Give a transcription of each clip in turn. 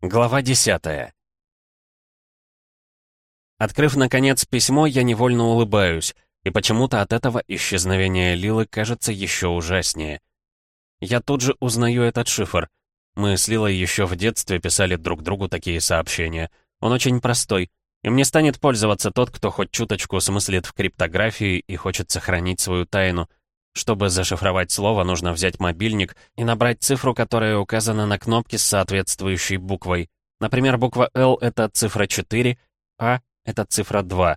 Глава 10 Открыв, наконец, письмо, я невольно улыбаюсь, и почему-то от этого исчезновение Лилы кажется еще ужаснее. Я тут же узнаю этот шифр. Мы с Лилой еще в детстве писали друг другу такие сообщения. Он очень простой, им не станет пользоваться тот, кто хоть чуточку смыслит в криптографии и хочет сохранить свою тайну. Чтобы зашифровать слово, нужно взять мобильник и набрать цифру, которая указана на кнопке с соответствующей буквой. Например, буква «Л» — это цифра 4, «А» — это цифра 2.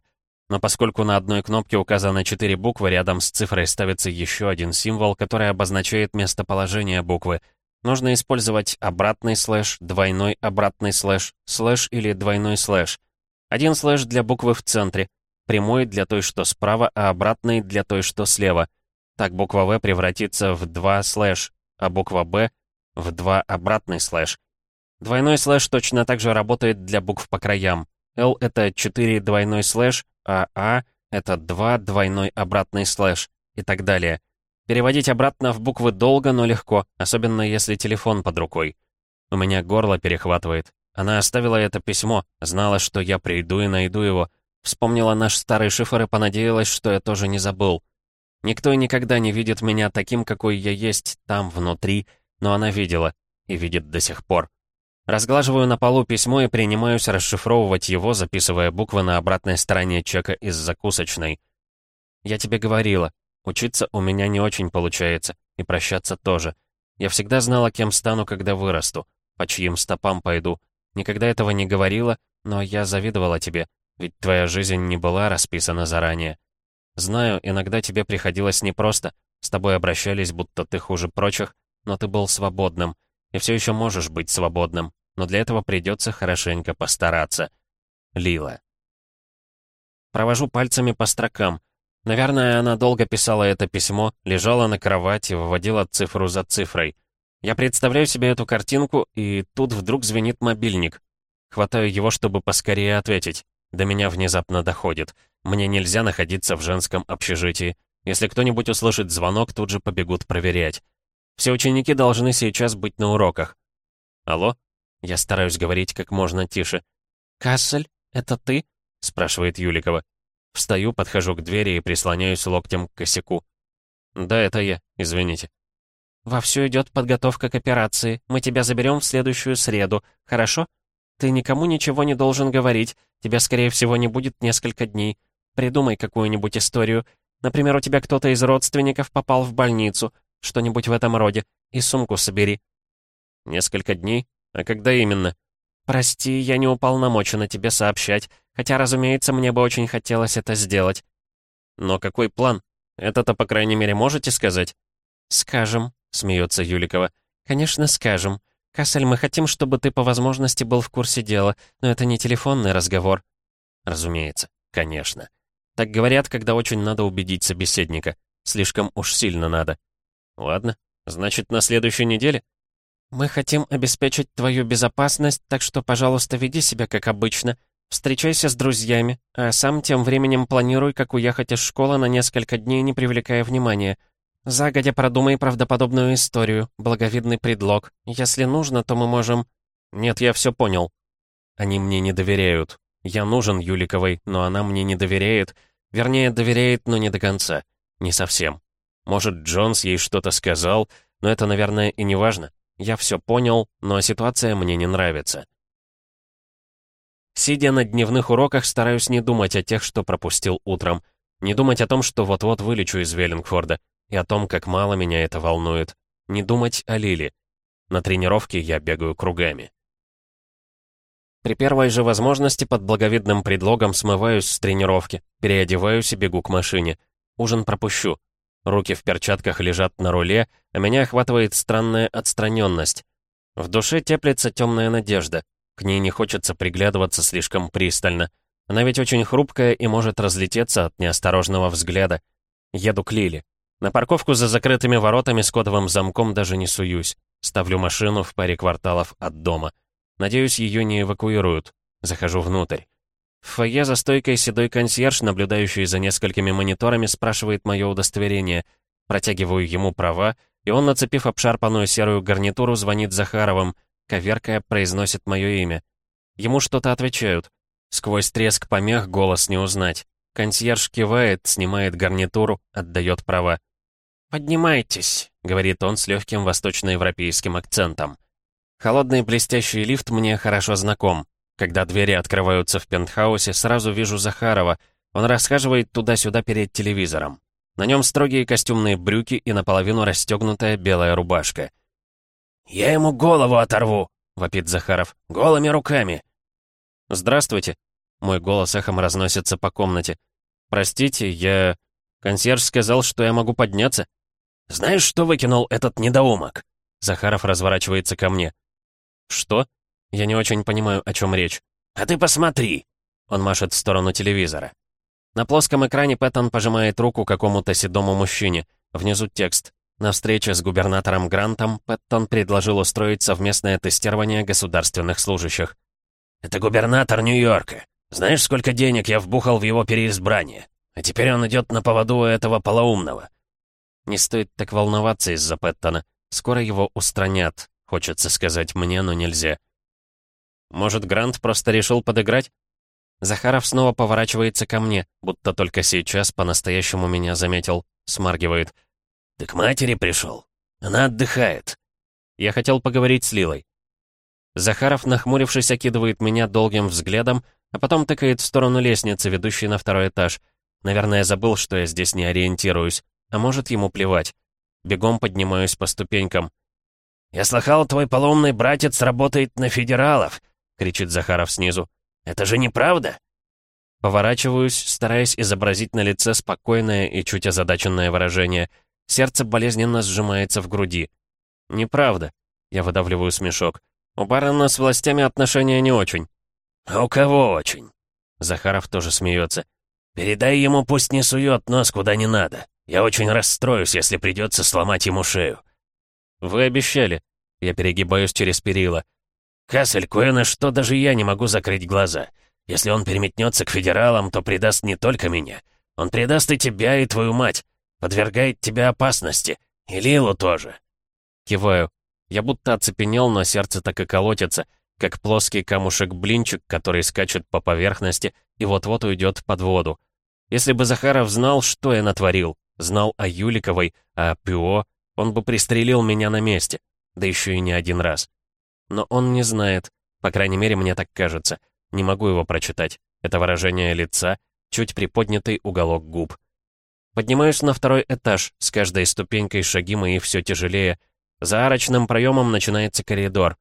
Но поскольку на одной кнопке указаны 4 буквы, рядом с цифрой ставится еще один символ, который обозначает местоположение буквы. Нужно использовать обратный слэш, двойной обратный слэш, слэш или двойной слэш — один слэш для буквы в центре, прямой для той, что справа, а обратный для той, что слева. Так буква В превратится в два слэш, а буква Б — в два обратный слэш. Двойной слэш точно так же работает для букв по краям. Л — это 4 двойной слэш, а А — это 2 двойной обратный слэш и так далее. Переводить обратно в буквы долго, но легко, особенно если телефон под рукой. У меня горло перехватывает. Она оставила это письмо, знала, что я приду и найду его. Вспомнила наш старый шифр и понадеялась, что я тоже не забыл. Никто и никогда не видит меня таким, какой я есть там, внутри, но она видела и видит до сих пор. Разглаживаю на полу письмо и принимаюсь расшифровывать его, записывая буквы на обратной стороне чека из закусочной. «Я тебе говорила, учиться у меня не очень получается, и прощаться тоже. Я всегда знала, кем стану, когда вырасту, по чьим стопам пойду, Никогда этого не говорила, но я завидовала тебе, ведь твоя жизнь не была расписана заранее. Знаю, иногда тебе приходилось непросто, с тобой обращались, будто ты хуже прочих, но ты был свободным, и все еще можешь быть свободным, но для этого придется хорошенько постараться. Лила. Провожу пальцами по строкам. Наверное, она долго писала это письмо, лежала на кровати, выводила цифру за цифрой. Я представляю себе эту картинку, и тут вдруг звенит мобильник. Хватаю его, чтобы поскорее ответить. До меня внезапно доходит. Мне нельзя находиться в женском общежитии. Если кто-нибудь услышит звонок, тут же побегут проверять. Все ученики должны сейчас быть на уроках. «Алло?» Я стараюсь говорить как можно тише. «Кассель, это ты?» — спрашивает Юликова. Встаю, подхожу к двери и прислоняюсь локтем к косяку. «Да, это я, извините». «Вовсю идет подготовка к операции. Мы тебя заберем в следующую среду, хорошо? Ты никому ничего не должен говорить. Тебя, скорее всего, не будет несколько дней. Придумай какую-нибудь историю. Например, у тебя кто-то из родственников попал в больницу. Что-нибудь в этом роде. И сумку собери». «Несколько дней? А когда именно?» «Прости, я не уполномочена тебе сообщать, хотя, разумеется, мне бы очень хотелось это сделать». «Но какой план? Это-то, по крайней мере, можете сказать?» «Скажем», — смеется Юликова. «Конечно, скажем. Кассель, мы хотим, чтобы ты по возможности был в курсе дела, но это не телефонный разговор». «Разумеется, конечно. Так говорят, когда очень надо убедить собеседника. Слишком уж сильно надо. Ладно, значит, на следующей неделе?» «Мы хотим обеспечить твою безопасность, так что, пожалуйста, веди себя как обычно. Встречайся с друзьями, а сам тем временем планируй, как уехать из школы на несколько дней, не привлекая внимания. Загодя продумай правдоподобную историю, благовидный предлог. Если нужно, то мы можем... Нет, я все понял. Они мне не доверяют. Я нужен Юликовой, но она мне не доверяет. Вернее, доверяет, но не до конца. Не совсем. Может, Джонс ей что-то сказал, но это, наверное, и не важно. Я все понял, но ситуация мне не нравится. Сидя на дневных уроках, стараюсь не думать о тех, что пропустил утром. Не думать о том, что вот-вот вылечу из Веллингфорда и о том, как мало меня это волнует. Не думать о Лиле. На тренировке я бегаю кругами. При первой же возможности под благовидным предлогом смываюсь с тренировки, переодеваюсь и бегу к машине. Ужин пропущу. Руки в перчатках лежат на руле, а меня охватывает странная отстраненность. В душе теплится темная надежда. К ней не хочется приглядываться слишком пристально. Она ведь очень хрупкая и может разлететься от неосторожного взгляда. Еду к Лиле. На парковку за закрытыми воротами с кодовым замком даже не суюсь. Ставлю машину в паре кварталов от дома. Надеюсь, ее не эвакуируют. Захожу внутрь. В фойе за стойкой седой консьерж, наблюдающий за несколькими мониторами, спрашивает мое удостоверение. Протягиваю ему права, и он, нацепив обшарпанную серую гарнитуру, звонит Захаровым. коверкая, произносит мое имя. Ему что-то отвечают. Сквозь треск помех голос не узнать. Консьерж кивает, снимает гарнитуру, отдает права. «Поднимайтесь», — говорит он с легким восточноевропейским акцентом. Холодный блестящий лифт мне хорошо знаком. Когда двери открываются в пентхаусе, сразу вижу Захарова. Он расхаживает туда-сюда перед телевизором. На нем строгие костюмные брюки и наполовину расстегнутая белая рубашка. «Я ему голову оторву!» — вопит Захаров. «Голыми руками!» «Здравствуйте!» Мой голос эхом разносится по комнате. «Простите, я...» Консьерж сказал, что я могу подняться. «Знаешь, что выкинул этот недоумок?» Захаров разворачивается ко мне. «Что?» Я не очень понимаю, о чем речь. «А ты посмотри!» Он машет в сторону телевизора. На плоском экране Пэттон пожимает руку какому-то седому мужчине. Внизу текст. На встрече с губернатором Грантом Пэттон предложил устроить совместное тестирование государственных служащих. «Это губернатор Нью-Йорка. Знаешь, сколько денег я вбухал в его переизбрание? А теперь он идет на поводу этого полоумного». Не стоит так волноваться из-за Пэттона. Скоро его устранят. Хочется сказать мне, но нельзя. Может, Грант просто решил подыграть? Захаров снова поворачивается ко мне, будто только сейчас по-настоящему меня заметил. Смаргивает. «Ты к матери пришел? Она отдыхает». Я хотел поговорить с Лилой. Захаров, нахмурившись, окидывает меня долгим взглядом, а потом тыкает в сторону лестницы, ведущей на второй этаж. Наверное, забыл, что я здесь не ориентируюсь. А может, ему плевать. Бегом поднимаюсь по ступенькам. «Я слыхал, твой поломный братец работает на федералов», — кричит Захаров снизу. Это же неправда?» Поворачиваюсь, стараясь изобразить на лице спокойное и чуть озадаченное выражение. Сердце болезненно сжимается в груди. «Неправда», — я выдавливаю смешок. «У барона с властями отношения не очень». «А у кого очень?» Захаров тоже смеется. «Передай ему, пусть не сует нос куда не надо. Я очень расстроюсь, если придется сломать ему шею». «Вы обещали». Я перегибаюсь через перила. «Кассель, кое на что даже я не могу закрыть глаза. Если он переметнется к федералам, то предаст не только меня. Он предаст и тебя, и твою мать. Подвергает тебя опасности. И Лилу тоже». Киваю. Я будто оцепенел, но сердце так и колотится, как плоский камушек-блинчик, который скачет по поверхности и вот-вот уйдет под воду. Если бы Захаров знал, что я натворил, знал о Юликовой, о Пюо, он бы пристрелил меня на месте, да еще и не один раз. Но он не знает. По крайней мере, мне так кажется. Не могу его прочитать. Это выражение лица, чуть приподнятый уголок губ. Поднимаюсь на второй этаж, с каждой ступенькой шаги мои все тяжелее. За арочным проемом начинается коридор.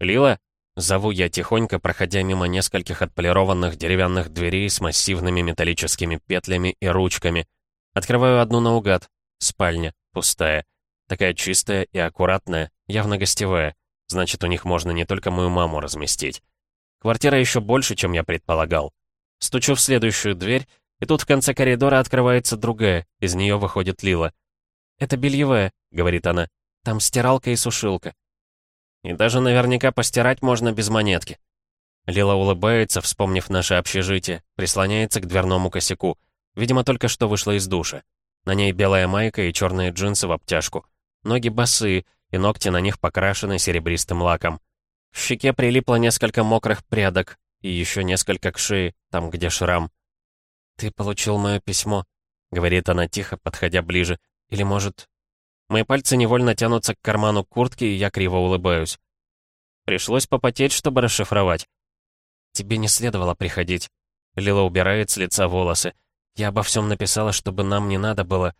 «Лила?» — зову я тихонько, проходя мимо нескольких отполированных деревянных дверей с массивными металлическими петлями и ручками. Открываю одну наугад. Спальня, пустая. Такая чистая и аккуратная, явно гостевая. Значит, у них можно не только мою маму разместить. Квартира еще больше, чем я предполагал. Стучу в следующую дверь, и тут в конце коридора открывается другая, из нее выходит Лила. «Это бельевая», — говорит она. «Там стиралка и сушилка». «И даже наверняка постирать можно без монетки». Лила улыбается, вспомнив наше общежитие, прислоняется к дверному косяку. Видимо, только что вышла из душа. На ней белая майка и черные джинсы в обтяжку. Ноги босые, и ногти на них покрашены серебристым лаком. В щеке прилипло несколько мокрых прядок, и еще несколько к шее, там, где шрам. «Ты получил мое письмо», — говорит она тихо, подходя ближе. «Или, может...» Мои пальцы невольно тянутся к карману куртки, и я криво улыбаюсь. Пришлось попотеть, чтобы расшифровать. «Тебе не следовало приходить». Лила убирает с лица волосы. «Я обо всем написала, чтобы нам не надо было...»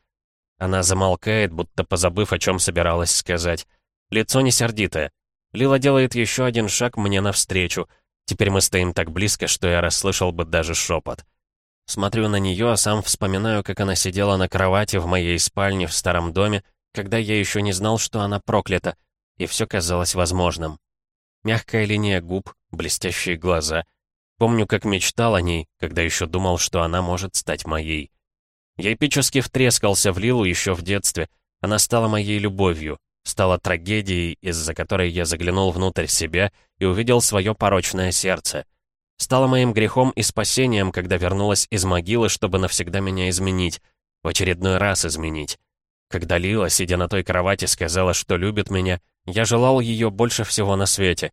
Она замолкает, будто позабыв, о чем собиралась сказать. Лицо не сердитое. Лила делает еще один шаг мне навстречу. Теперь мы стоим так близко, что я расслышал бы даже шепот. Смотрю на нее, а сам вспоминаю, как она сидела на кровати в моей спальне в старом доме, когда я еще не знал, что она проклята, и все казалось возможным. Мягкая линия губ, блестящие глаза. Помню, как мечтал о ней, когда еще думал, что она может стать моей. Я эпически втрескался в Лилу еще в детстве. Она стала моей любовью, стала трагедией, из-за которой я заглянул внутрь себя и увидел свое порочное сердце. Стала моим грехом и спасением, когда вернулась из могилы, чтобы навсегда меня изменить, в очередной раз изменить. Когда Лила, сидя на той кровати, сказала, что любит меня, Я желал ее больше всего на свете.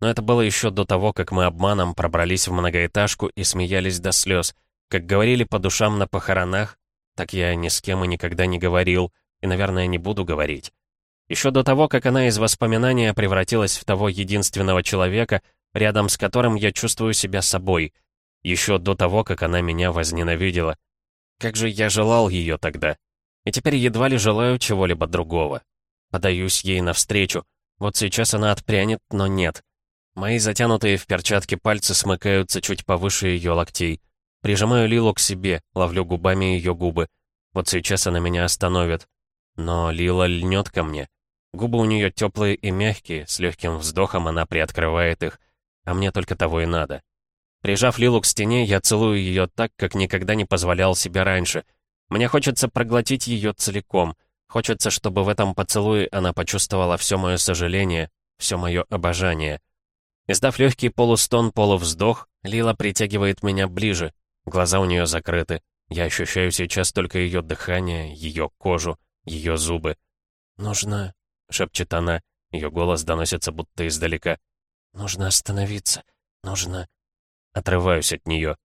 Но это было еще до того, как мы обманом пробрались в многоэтажку и смеялись до слез. Как говорили по душам на похоронах, так я ни с кем и никогда не говорил, и, наверное, не буду говорить. Еще до того, как она из воспоминания превратилась в того единственного человека, рядом с которым я чувствую себя собой. Еще до того, как она меня возненавидела. Как же я желал ее тогда. И теперь едва ли желаю чего-либо другого. Подаюсь ей навстречу. Вот сейчас она отпрянет, но нет. Мои затянутые в перчатки пальцы смыкаются чуть повыше ее локтей. Прижимаю Лилу к себе, ловлю губами ее губы. Вот сейчас она меня остановит. Но Лила льнет ко мне. Губы у нее теплые и мягкие, с легким вздохом она приоткрывает их. А мне только того и надо. Прижав Лилу к стене, я целую ее так, как никогда не позволял себе раньше. Мне хочется проглотить ее целиком. Хочется, чтобы в этом поцелуе она почувствовала все мое сожаление, все мое обожание. Издав легкий полустон, полувздох, Лила притягивает меня ближе. Глаза у нее закрыты. Я ощущаю сейчас только ее дыхание, ее кожу, ее зубы. «Нужно...» — шепчет она. Ее голос доносится будто издалека. «Нужно остановиться. Нужно...» Отрываюсь от нее.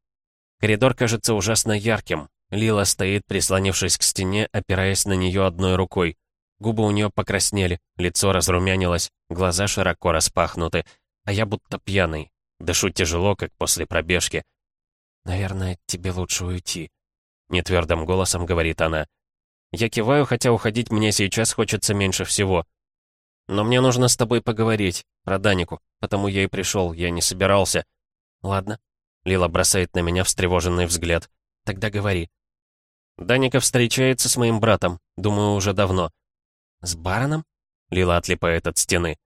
Коридор кажется ужасно ярким. Лила стоит, прислонившись к стене, опираясь на нее одной рукой. Губы у нее покраснели, лицо разрумянилось, глаза широко распахнуты а я будто пьяный. Дышу тяжело, как после пробежки. «Наверное, тебе лучше уйти», — нетвердым голосом говорит она. Я киваю, хотя уходить мне сейчас хочется меньше всего. Но мне нужно с тобой поговорить, про Данику, потому я и пришел, я не собирался. Ладно. Лила бросает на меня встревоженный взгляд. Тогда говори. Даника встречается с моим братом, думаю, уже давно. С бароном? Лила отлипает от стены.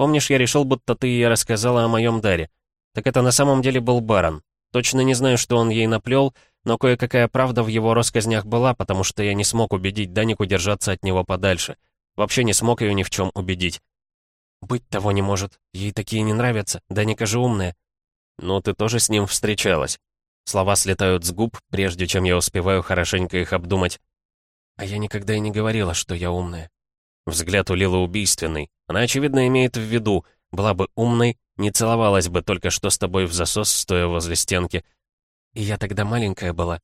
Помнишь, я решил, будто ты ей рассказала о моем даре? Так это на самом деле был барон. Точно не знаю, что он ей наплел, но кое-какая правда в его россказнях была, потому что я не смог убедить Данику держаться от него подальше. Вообще не смог ее ни в чем убедить. Быть того не может. Ей такие не нравятся. Даника же умная. Ну, ты тоже с ним встречалась. Слова слетают с губ, прежде чем я успеваю хорошенько их обдумать. А я никогда и не говорила, что я умная. Взгляд у Лилы убийственный. Она, очевидно, имеет в виду, была бы умной, не целовалась бы только что с тобой в засос, стоя возле стенки. И я тогда маленькая была.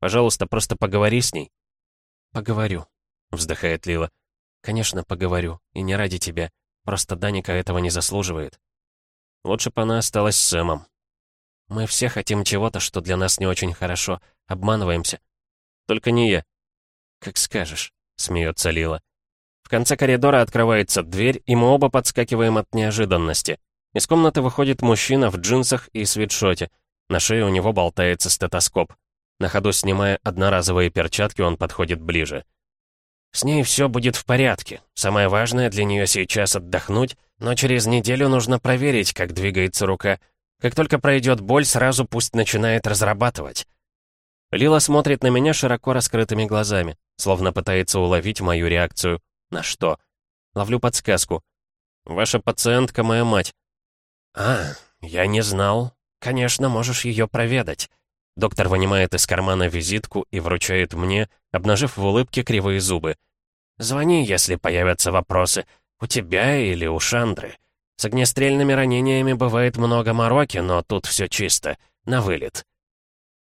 Пожалуйста, просто поговори с ней. Поговорю, вздыхает Лила. Конечно, поговорю, и не ради тебя. Просто Даника этого не заслуживает. Лучше бы она осталась с Сэмом. Мы все хотим чего-то, что для нас не очень хорошо. Обманываемся. Только не я. Как скажешь, смеется Лила. В конце коридора открывается дверь, и мы оба подскакиваем от неожиданности. Из комнаты выходит мужчина в джинсах и свитшоте. На шее у него болтается стетоскоп. На ходу снимая одноразовые перчатки, он подходит ближе. С ней все будет в порядке. Самое важное для нее сейчас отдохнуть, но через неделю нужно проверить, как двигается рука. Как только пройдет боль, сразу пусть начинает разрабатывать. Лила смотрит на меня широко раскрытыми глазами, словно пытается уловить мою реакцию. На что? Ловлю подсказку. Ваша пациентка моя мать. А, я не знал. Конечно, можешь ее проведать. Доктор вынимает из кармана визитку и вручает мне, обнажив в улыбке кривые зубы. «Звони, если появятся вопросы. У тебя или у Шандры. С огнестрельными ранениями бывает много мороки, но тут все чисто. На вылет».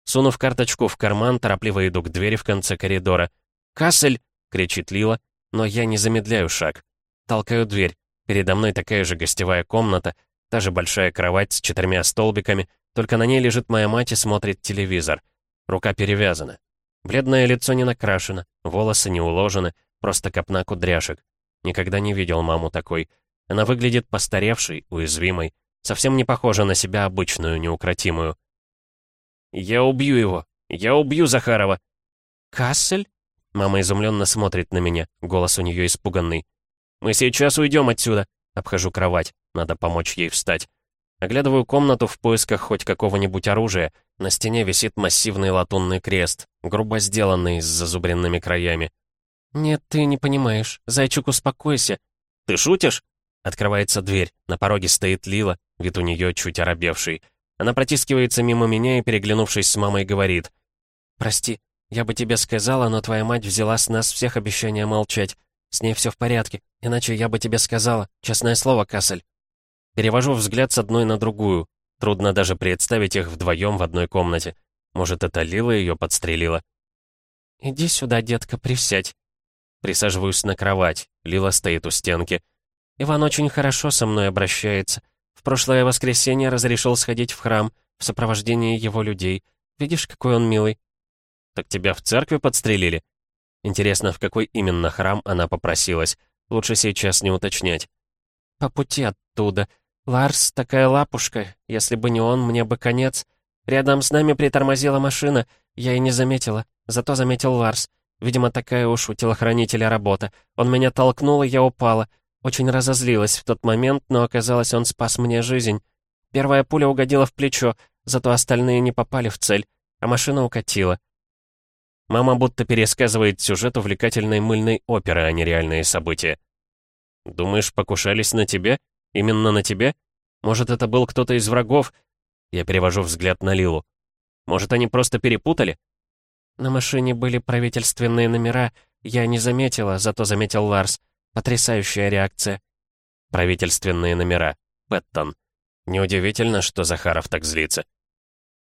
Сунув карточку в карман, торопливо иду к двери в конце коридора. «Кассель!» — кричит Лила, но я не замедляю шаг. Толкаю дверь. Передо мной такая же гостевая комната, та же большая кровать с четырьмя столбиками, только на ней лежит моя мать и смотрит телевизор. Рука перевязана. Бледное лицо не накрашено, волосы не уложены, просто копна кудряшек. Никогда не видел маму такой. Она выглядит постаревшей, уязвимой, совсем не похожа на себя обычную, неукротимую. «Я убью его! Я убью Захарова!» «Кассель?» Мама изумленно смотрит на меня, голос у нее испуганный. «Мы сейчас уйдем отсюда!» Обхожу кровать, надо помочь ей встать. Оглядываю комнату в поисках хоть какого-нибудь оружия. На стене висит массивный латунный крест, грубо сделанный с зазубренными краями. «Нет, ты не понимаешь. Зайчик, успокойся». «Ты шутишь?» Открывается дверь. На пороге стоит Лила, вид у нее чуть оробевший. Она протискивается мимо меня и, переглянувшись с мамой, говорит. «Прости, я бы тебе сказала, но твоя мать взяла с нас всех обещания молчать. С ней все в порядке, иначе я бы тебе сказала. Честное слово, Кассель». Перевожу взгляд с одной на другую. Трудно даже представить их вдвоем в одной комнате. Может, это Лила ее подстрелила? «Иди сюда, детка, присядь». Присаживаюсь на кровать. Лила стоит у стенки. «Иван очень хорошо со мной обращается. В прошлое воскресенье разрешил сходить в храм в сопровождении его людей. Видишь, какой он милый?» «Так тебя в церкви подстрелили?» Интересно, в какой именно храм она попросилась. Лучше сейчас не уточнять. «По пути оттуда. Ларс такая лапушка. Если бы не он, мне бы конец. Рядом с нами притормозила машина. Я и не заметила. Зато заметил Ларс. Видимо, такая уж у телохранителя работа. Он меня толкнул, и я упала. Очень разозлилась в тот момент, но оказалось, он спас мне жизнь. Первая пуля угодила в плечо, зато остальные не попали в цель, а машина укатила. Мама будто пересказывает сюжет увлекательной мыльной оперы, а не реальные события. «Думаешь, покушались на тебя? Именно на тебя? Может, это был кто-то из врагов?» Я перевожу взгляд на Лилу. «Может, они просто перепутали?» На машине были правительственные номера. Я не заметила, зато заметил Ларс. Потрясающая реакция. Правительственные номера. Пэттон. Неудивительно, что Захаров так злится.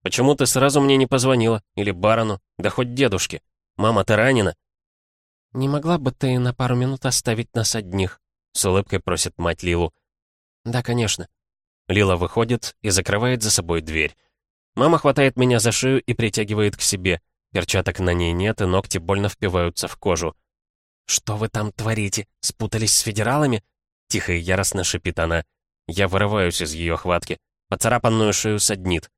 Почему ты сразу мне не позвонила? Или барону? Да хоть дедушке. Мама, ты ранена? Не могла бы ты на пару минут оставить нас одних? С улыбкой просит мать Лилу. Да, конечно. Лила выходит и закрывает за собой дверь. Мама хватает меня за шею и притягивает к себе. Перчаток на ней нет, и ногти больно впиваются в кожу. «Что вы там творите? Спутались с федералами?» Тихо и яростно шипит она. Я вырываюсь из ее хватки. Поцарапанную шею саднит.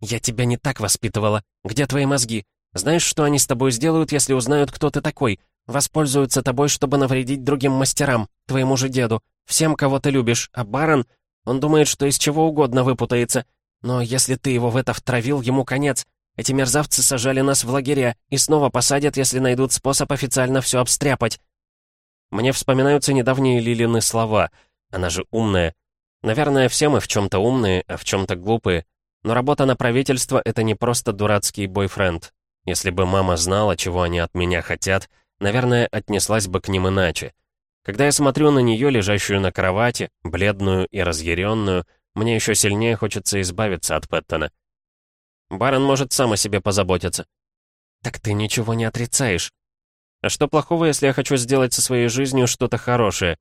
«Я тебя не так воспитывала. Где твои мозги? Знаешь, что они с тобой сделают, если узнают, кто ты такой? Воспользуются тобой, чтобы навредить другим мастерам, твоему же деду, всем, кого ты любишь, а барон, он думает, что из чего угодно выпутается. Но если ты его в это втравил, ему конец. Эти мерзавцы сажали нас в лагеря и снова посадят, если найдут способ официально все обстряпать». Мне вспоминаются недавние Лилины слова. Она же умная. Наверное, все мы в чем-то умные, а в чем-то глупые. Но работа на правительство — это не просто дурацкий бойфренд. Если бы мама знала, чего они от меня хотят, наверное, отнеслась бы к ним иначе. Когда я смотрю на нее, лежащую на кровати, бледную и разъяренную, мне еще сильнее хочется избавиться от Пэттона. Барон может сам о себе позаботиться. Так ты ничего не отрицаешь. А что плохого, если я хочу сделать со своей жизнью что-то хорошее?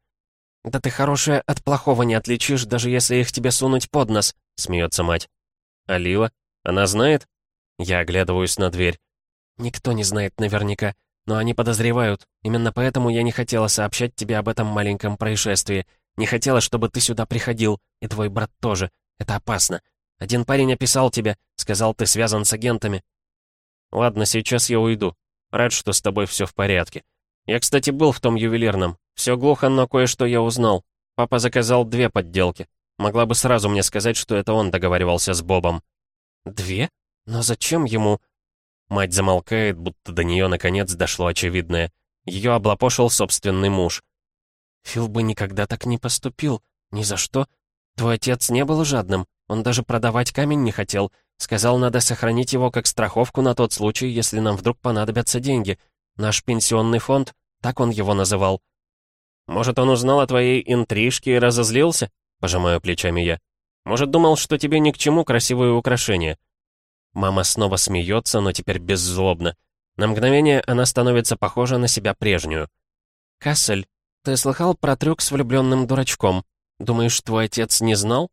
Да ты хорошее от плохого не отличишь, даже если их тебе сунуть под нос, смеется мать. А Лила? Она знает? Я оглядываюсь на дверь. Никто не знает наверняка, но они подозревают. Именно поэтому я не хотела сообщать тебе об этом маленьком происшествии. Не хотела, чтобы ты сюда приходил, и твой брат тоже. Это опасно. Один парень описал тебя, сказал, ты связан с агентами. Ладно, сейчас я уйду. Рад, что с тобой все в порядке. Я, кстати, был в том ювелирном. Все глухо, но кое-что я узнал. Папа заказал две подделки. Могла бы сразу мне сказать, что это он договаривался с Бобом. Две? Но зачем ему? Мать замолкает, будто до нее наконец дошло очевидное. Ее облапошил собственный муж. Фил бы никогда так не поступил. Ни за что. Твой отец не был жадным. Он даже продавать камень не хотел. Сказал, надо сохранить его как страховку на тот случай, если нам вдруг понадобятся деньги. Наш пенсионный фонд, так он его называл. Может, он узнал о твоей интрижке и разозлился? Пожимаю плечами я. Может, думал, что тебе ни к чему красивые украшения? Мама снова смеется, но теперь беззлобно. На мгновение она становится похожа на себя прежнюю. «Кассель, ты слыхал про трюк с влюбленным дурачком? Думаешь, твой отец не знал?»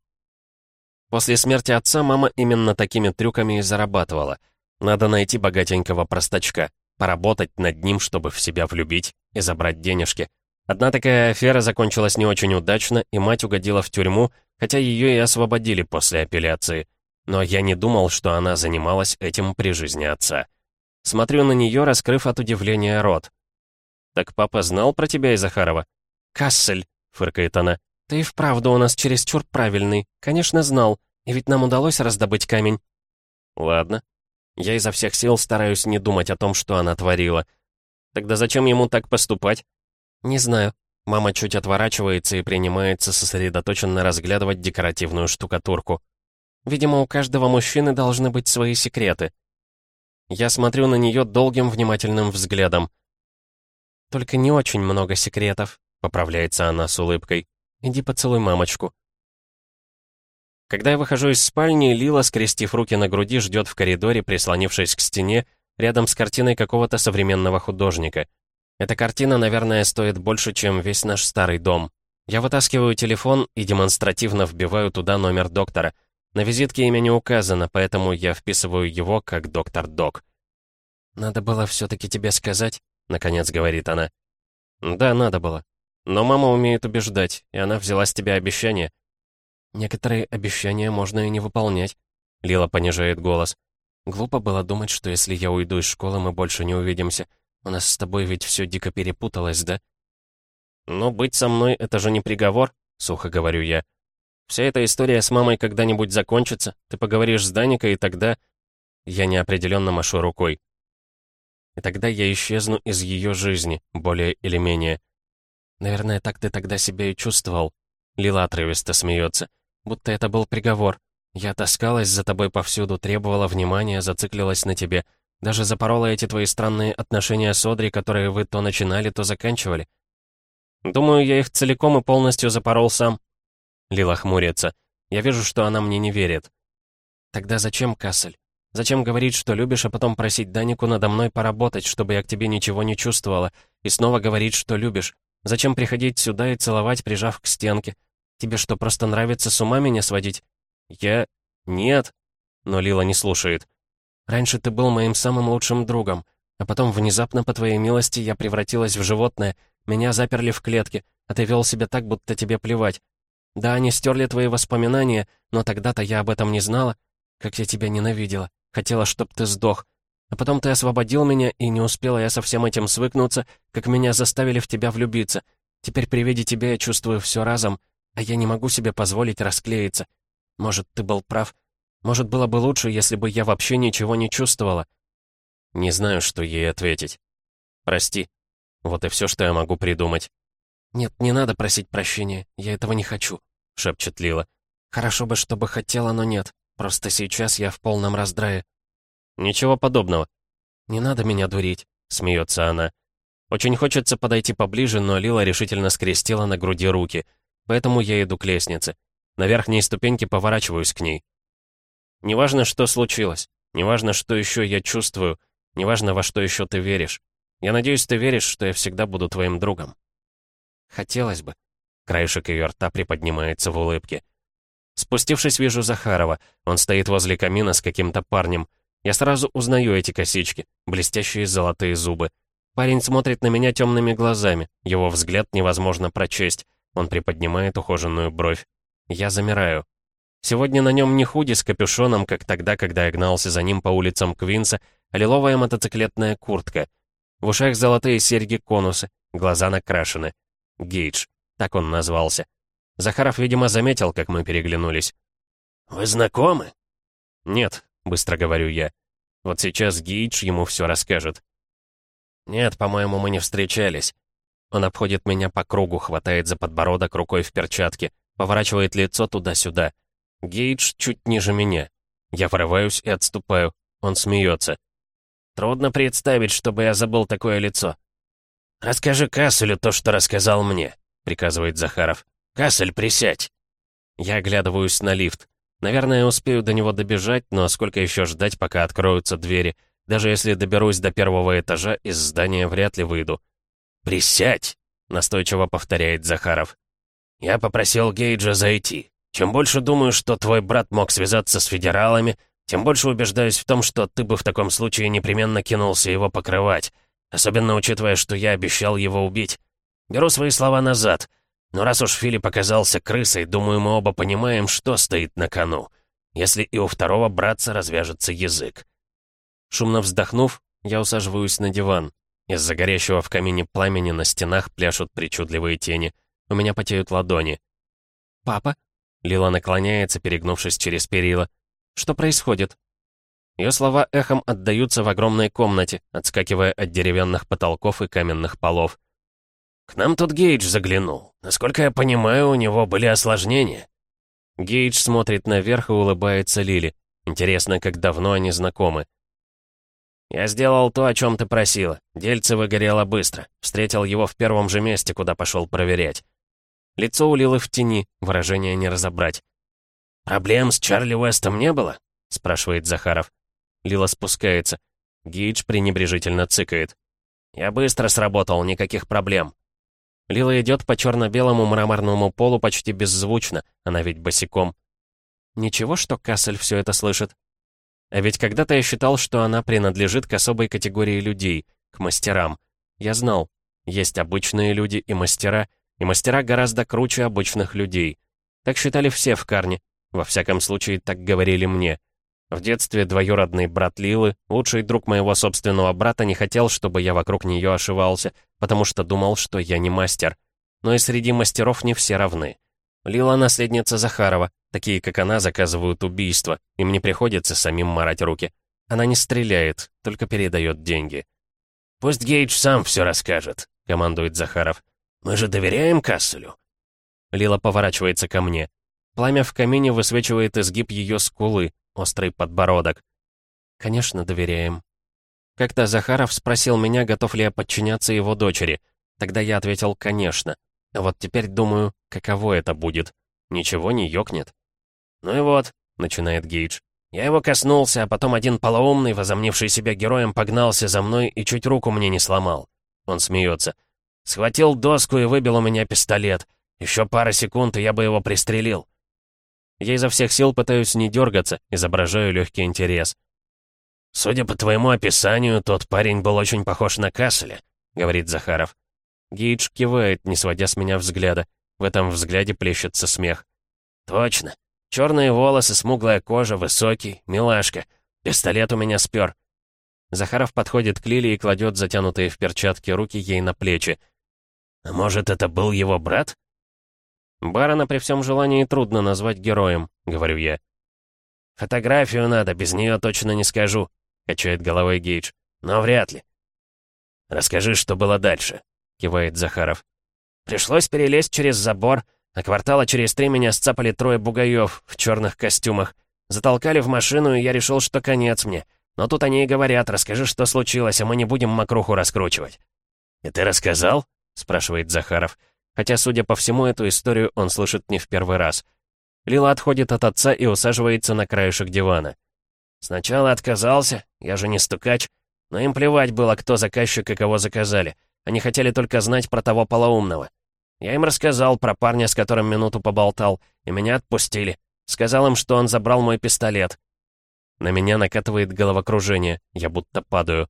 После смерти отца мама именно такими трюками и зарабатывала. Надо найти богатенького простачка, поработать над ним, чтобы в себя влюбить и забрать денежки. Одна такая афера закончилась не очень удачно, и мать угодила в тюрьму, хотя ее и освободили после апелляции. Но я не думал, что она занималась этим при жизни отца. Смотрю на нее, раскрыв от удивления рот. «Так папа знал про тебя и Захарова?» «Кассель», — фыркает она, «Ты и вправду у нас чересчур правильный. Конечно, знал. И ведь нам удалось раздобыть камень». «Ладно. Я изо всех сил стараюсь не думать о том, что она творила. Тогда зачем ему так поступать?» «Не знаю». Мама чуть отворачивается и принимается сосредоточенно разглядывать декоративную штукатурку. «Видимо, у каждого мужчины должны быть свои секреты». Я смотрю на нее долгим внимательным взглядом. только не очень много секретов», — поправляется она с улыбкой. «Иди поцелуй мамочку». Когда я выхожу из спальни, Лила, скрестив руки на груди, ждет в коридоре, прислонившись к стене, рядом с картиной какого-то современного художника. Эта картина, наверное, стоит больше, чем весь наш старый дом. Я вытаскиваю телефон и демонстративно вбиваю туда номер доктора. На визитке имя не указано, поэтому я вписываю его как доктор Док. «Надо было все-таки тебе сказать», — наконец говорит она. «Да, надо было. Но мама умеет убеждать, и она взяла с тебя обещание». «Некоторые обещания можно и не выполнять», — Лила понижает голос. «Глупо было думать, что если я уйду из школы, мы больше не увидимся. У нас с тобой ведь все дико перепуталось, да?» «Но быть со мной — это же не приговор», — сухо говорю я. «Вся эта история с мамой когда-нибудь закончится, ты поговоришь с Даникой, и тогда...» Я неопределенно машу рукой. И тогда я исчезну из ее жизни, более или менее. Наверное, так ты тогда себя и чувствовал. Лила отрывисто смеется. Будто это был приговор. Я таскалась за тобой повсюду, требовала внимания, зациклилась на тебе. Даже запорола эти твои странные отношения с Одри, которые вы то начинали, то заканчивали. Думаю, я их целиком и полностью запорол сам. Лила хмурится. Я вижу, что она мне не верит. Тогда зачем, Кассель? Зачем говорить, что любишь, а потом просить Данику надо мной поработать, чтобы я к тебе ничего не чувствовала, и снова говорить, что любишь? Зачем приходить сюда и целовать, прижав к стенке? Тебе что, просто нравится с ума меня сводить? Я... Нет. Но Лила не слушает. Раньше ты был моим самым лучшим другом, а потом внезапно, по твоей милости, я превратилась в животное, меня заперли в клетке, а ты вел себя так, будто тебе плевать. Да, они стерли твои воспоминания, но тогда-то я об этом не знала. Как я тебя ненавидела. Хотела, чтоб ты сдох. А потом ты освободил меня, и не успела я со всем этим свыкнуться, как меня заставили в тебя влюбиться. Теперь при виде тебя я чувствую все разом, а я не могу себе позволить расклеиться. Может, ты был прав. Может, было бы лучше, если бы я вообще ничего не чувствовала. Не знаю, что ей ответить. Прости. Вот и все, что я могу придумать. «Нет, не надо просить прощения, я этого не хочу», — шепчет Лила. «Хорошо бы, чтобы хотела, но нет. Просто сейчас я в полном раздрае». «Ничего подобного». «Не надо меня дурить», — смеется она. Очень хочется подойти поближе, но Лила решительно скрестила на груди руки. Поэтому я иду к лестнице. На верхней ступеньке поворачиваюсь к ней. Неважно, что случилось. Неважно, что еще я чувствую. Неважно, во что еще ты веришь. Я надеюсь, ты веришь, что я всегда буду твоим другом. Хотелось бы. Краешек ее рта приподнимается в улыбке. Спустившись, вижу Захарова. Он стоит возле камина с каким-то парнем. Я сразу узнаю эти косички, блестящие золотые зубы. Парень смотрит на меня темными глазами. Его взгляд невозможно прочесть. Он приподнимает ухоженную бровь. Я замираю. Сегодня на нем не худи с капюшоном, как тогда, когда я гнался за ним по улицам Квинса, а лиловая мотоциклетная куртка. В ушах золотые серьги-конусы, глаза накрашены. Гейдж, так он назвался. Захаров, видимо, заметил, как мы переглянулись. «Вы знакомы?» «Нет», — быстро говорю я. Вот сейчас Гейдж ему все расскажет. «Нет, по-моему, мы не встречались». Он обходит меня по кругу, хватает за подбородок рукой в перчатке, поворачивает лицо туда-сюда. Гейдж чуть ниже меня. Я врываюсь и отступаю. Он смеется. Трудно представить, чтобы я забыл такое лицо. «Расскажи Касселю то, что рассказал мне», — приказывает Захаров. «Кассель, присядь!» Я оглядываюсь на лифт. Наверное, успею до него добежать, но сколько еще ждать, пока откроются двери? Даже если доберусь до первого этажа, из здания вряд ли выйду. «Присядь!» — настойчиво повторяет Захаров. «Я попросил Гейджа зайти. Чем больше думаю, что твой брат мог связаться с федералами, тем больше убеждаюсь в том, что ты бы в таком случае непременно кинулся его покрывать, особенно учитывая, что я обещал его убить. Беру свои слова назад. Но раз уж Филипп оказался крысой, думаю, мы оба понимаем, что стоит на кону. Если и у второго братца развяжется язык. Шумно вздохнув, я усаживаюсь на диван. Из-за горящего в камине пламени на стенах пляшут причудливые тени. У меня потеют ладони. «Папа?» Лила наклоняется, перегнувшись через перила. «Что происходит?» Ее слова эхом отдаются в огромной комнате, отскакивая от деревянных потолков и каменных полов. «К нам тут Гейдж заглянул. Насколько я понимаю, у него были осложнения». Гейдж смотрит наверх и улыбается Лили. Интересно, как давно они знакомы. «Я сделал то, о чем ты просила. Дельце выгорело быстро. Встретил его в первом же месте, куда пошел проверять». Лицо у Лилы в тени, выражение не разобрать. «Проблем с Чарли Уэстом не было?» — спрашивает Захаров. Лила спускается. Гейдж пренебрежительно цыкает. «Я быстро сработал, никаких проблем». Лила идет по черно-белому мраморному полу почти беззвучно, она ведь босиком. Ничего, что Кассель все это слышит. А ведь когда-то я считал, что она принадлежит к особой категории людей, к мастерам. Я знал, есть обычные люди и мастера, и мастера гораздо круче обычных людей. Так считали все в Карне, во всяком случае, так говорили мне. В детстве двоюродный брат Лилы, лучший друг моего собственного брата, не хотел, чтобы я вокруг нее ошивался, потому что думал, что я не мастер. Но и среди мастеров не все равны. Лила — наследница Захарова, такие, как она, заказывают убийства, им не приходится самим марать руки. Она не стреляет, только передает деньги. «Пусть Гейдж сам все расскажет», — командует Захаров. «Мы же доверяем Касселю». Лила поворачивается ко мне. Пламя в камине высвечивает изгиб ее скулы, острый подбородок. Конечно, доверяем. Как-то Захаров спросил меня, готов ли я подчиняться его дочери. Тогда я ответил «конечно». А вот теперь думаю, каково это будет. Ничего не ёкнет. «Ну и вот», — начинает Гейдж. «Я его коснулся, а потом один полоумный, возомнивший себя героем, погнался за мной и чуть руку мне не сломал». Он смеется. «Схватил доску и выбил у меня пистолет. Еще пара секунд, и я бы его пристрелил. Я изо всех сил пытаюсь не дергаться, изображаю легкий интерес. «Судя по твоему описанию, тот парень был очень похож на Касселя», — говорит Захаров. Гейдж кивает, не сводя с меня взгляда. В этом взгляде плещется смех. «Точно. Черные волосы, смуглая кожа, высокий, милашка. Пистолет у меня спер». Захаров подходит к Лиле и кладет затянутые в перчатки руки ей на плечи. «А может, это был его брат?» «Барона при всем желании трудно назвать героем», — говорю я. «Фотографию надо, без нее точно не скажу», — качает головой Гейдж. «Но вряд ли». «Расскажи, что было дальше», — кивает Захаров. «Пришлось перелезть через забор, а квартала через три меня сцапали трое бугаев в черных костюмах. Затолкали в машину, и я решил, что конец мне. Но тут они и говорят, расскажи, что случилось, а мы не будем мокруху раскручивать». «И ты рассказал?» — спрашивает Захаров. Хотя, судя по всему, эту историю он слышит не в первый раз. Лила отходит от отца и усаживается на краешек дивана. «Сначала отказался, я же не стукач. Но им плевать было, кто заказчик и кого заказали. Они хотели только знать про того полоумного. Я им рассказал про парня, с которым минуту поболтал, и меня отпустили. Сказал им, что он забрал мой пистолет. На меня накатывает головокружение, я будто падаю.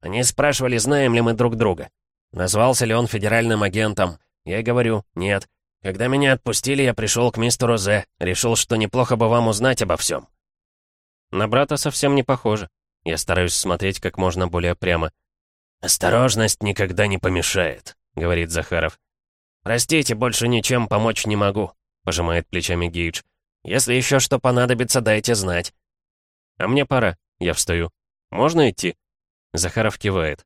Они спрашивали, знаем ли мы друг друга. Назвался ли он федеральным агентом. Я говорю, нет. Когда меня отпустили, я пришел к мистеру Зе. Решил, что неплохо бы вам узнать обо всем. На брата совсем не похоже. Я стараюсь смотреть как можно более прямо. «Осторожность никогда не помешает», — говорит Захаров. «Простите, больше ничем помочь не могу», — пожимает плечами Гейдж. «Если еще что понадобится, дайте знать». «А мне пора», — я встаю. «Можно идти?» Захаров кивает.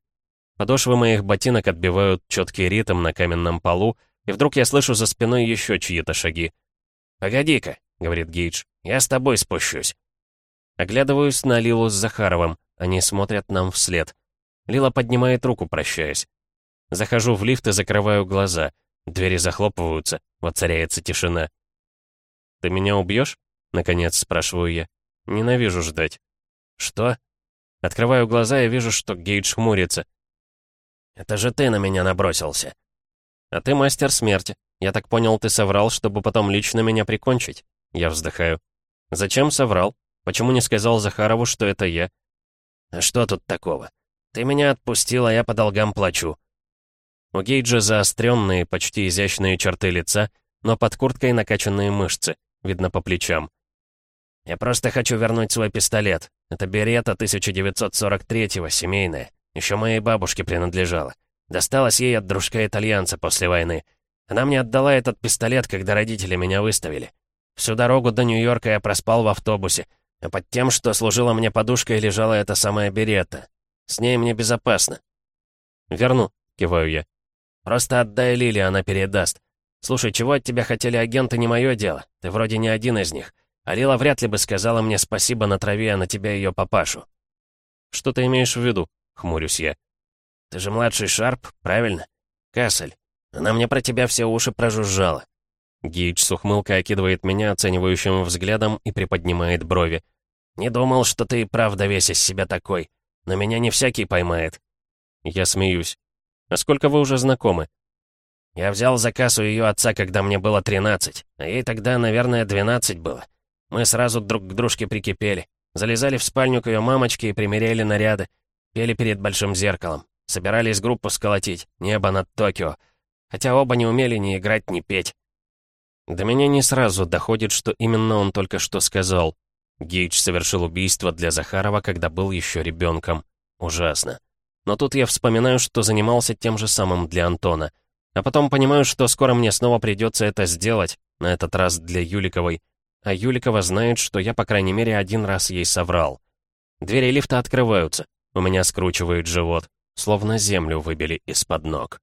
Подошвы моих ботинок отбивают четкий ритм на каменном полу, и вдруг я слышу за спиной еще чьи-то шаги. «Погоди-ка», — говорит Гейдж, — «я с тобой спущусь». Оглядываюсь на Лилу с Захаровым, они смотрят нам вслед. Лила поднимает руку, прощаясь. Захожу в лифт и закрываю глаза. Двери захлопываются, воцаряется тишина. «Ты меня убьешь?» — наконец спрашиваю я. Ненавижу ждать. «Что?» Открываю глаза и вижу, что Гейдж хмурится. «Это же ты на меня набросился». «А ты мастер смерти. Я так понял, ты соврал, чтобы потом лично меня прикончить?» Я вздыхаю. «Зачем соврал? Почему не сказал Захарову, что это я?» «А что тут такого? Ты меня отпустил, а я по долгам плачу». У Гейджа заостренные, почти изящные черты лица, но под курткой накачанные мышцы, видно по плечам. «Я просто хочу вернуть свой пистолет. Это берета 1943-го, семейная. Еще моей бабушке принадлежала. Досталось ей от дружка-итальянца после войны. Она мне отдала этот пистолет, когда родители меня выставили. Всю дорогу до Нью-Йорка я проспал в автобусе, а под тем, что служила мне подушкой, лежала эта самая берета. С ней мне безопасно. «Верну», — киваю я. «Просто отдай Лили, она передаст. Слушай, чего от тебя хотели агенты, не мое дело. Ты вроде не один из них. А Лила вряд ли бы сказала мне спасибо на траве, а на тебя ее папашу». Что ты имеешь в виду?» — хмурюсь я. «Ты же младший Шарп, правильно? Кассель. Она мне про тебя все уши прожужжала». Гейдж с ухмылкой окидывает меня оценивающим взглядом и приподнимает брови. «Не думал, что ты правда весь из себя такой. Но меня не всякий поймает». Я смеюсь. «А сколько вы уже знакомы?» «Я взял заказ у ее отца, когда мне было 13, а ей тогда, наверное, 12 было. Мы сразу друг к дружке прикипели. Залезали в спальню к ее мамочке и примеряли наряды. Пели перед большим зеркалом. Собирались группу сколотить. Небо над Токио. Хотя оба не умели ни играть, ни петь. До меня не сразу доходит, что именно он только что сказал. Гейдж совершил убийство для Захарова, когда был еще ребенком. Ужасно. Но тут я вспоминаю, что занимался тем же самым для Антона. А потом понимаю, что скоро мне снова придется это сделать, на этот раз для Юликовой. А Юликова знает, что я, по крайней мере, один раз ей соврал. Двери лифта открываются. У меня скручивает живот, словно землю выбили из-под ног.